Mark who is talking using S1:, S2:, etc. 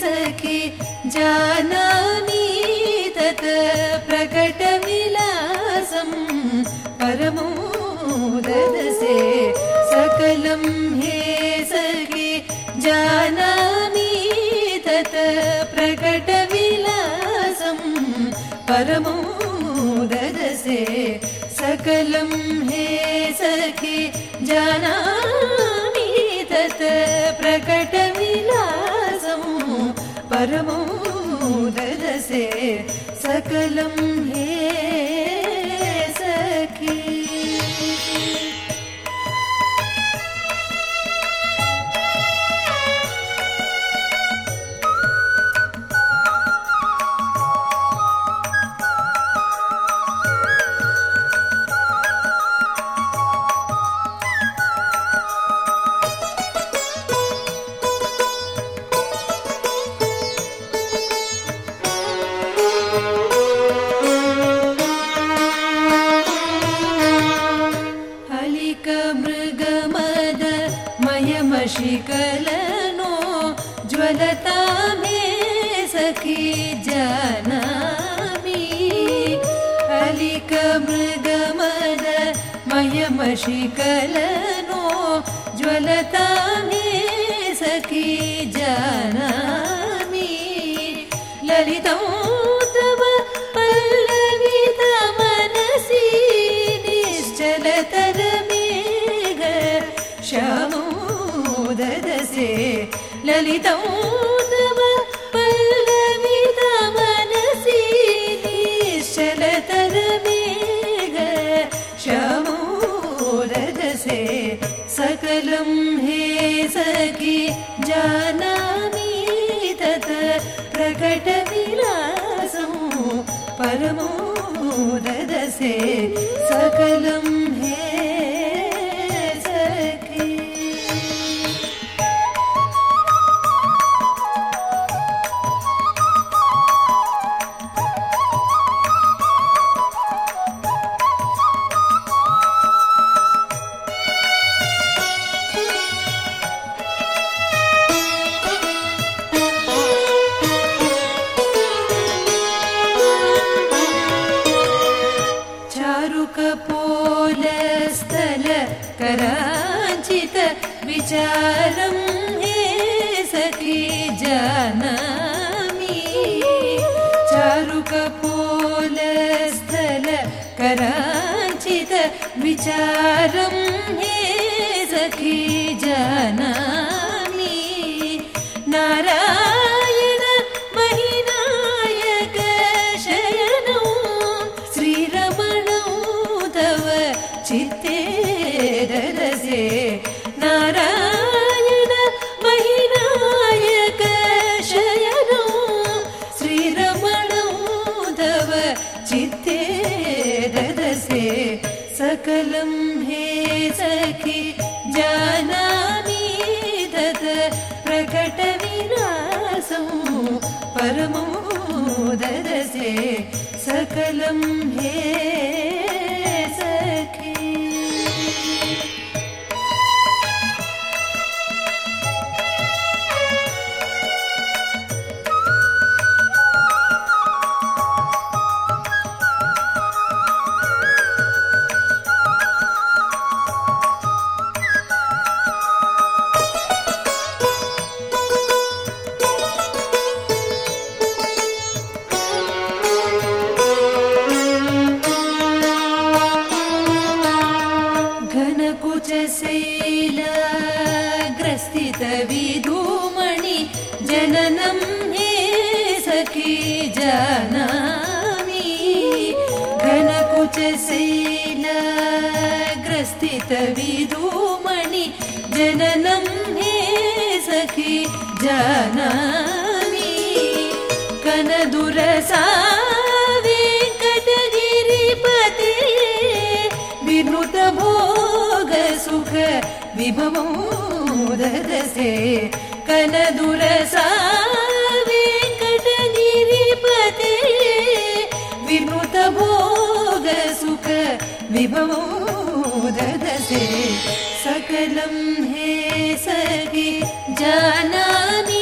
S1: सखी जानामि तत् प्रकटविलासं परमो ददसे। सकलं हे सखि जानामि तत् प्रकटविलासं परमो ददसे। सकलं हे सखि जानामि तत् प्रकट सकलं हे मयमशिकलनो ज्वलता मे सखी जानामि। हलिक मृगमद मयमशिकलनो ज्वलता मे सखी श्यामोदसे ललितौ तव पल्लवित मनसि निश्चलतरमेघ श्यामोदसे सकलं हे सखि जानामि तत् प्रकटविलासं परमोदसे सकलं हे कराञ्चित विचारं हे सखि जानामि। चारुकपोलस्थल कराञ्चित विचारं हे सखि जानामि सकलं हे सखि जानामि तत् प्रकटविलासं परमोदसे सकलं हे घनकुचशैलग्रस्थितविधूमणि जननं हे सखी जानामि। घनकुचशैलग्रस्थितविधूमणि जननं हे सखी जानामि। कनदुरसा वेङ्कटगिरिपते विनुत भोग ददसे कनदुरसा वेङ्कटगिरिपते विनुत भोग सुख विभवो ददसे सकलं हे सखि जानामि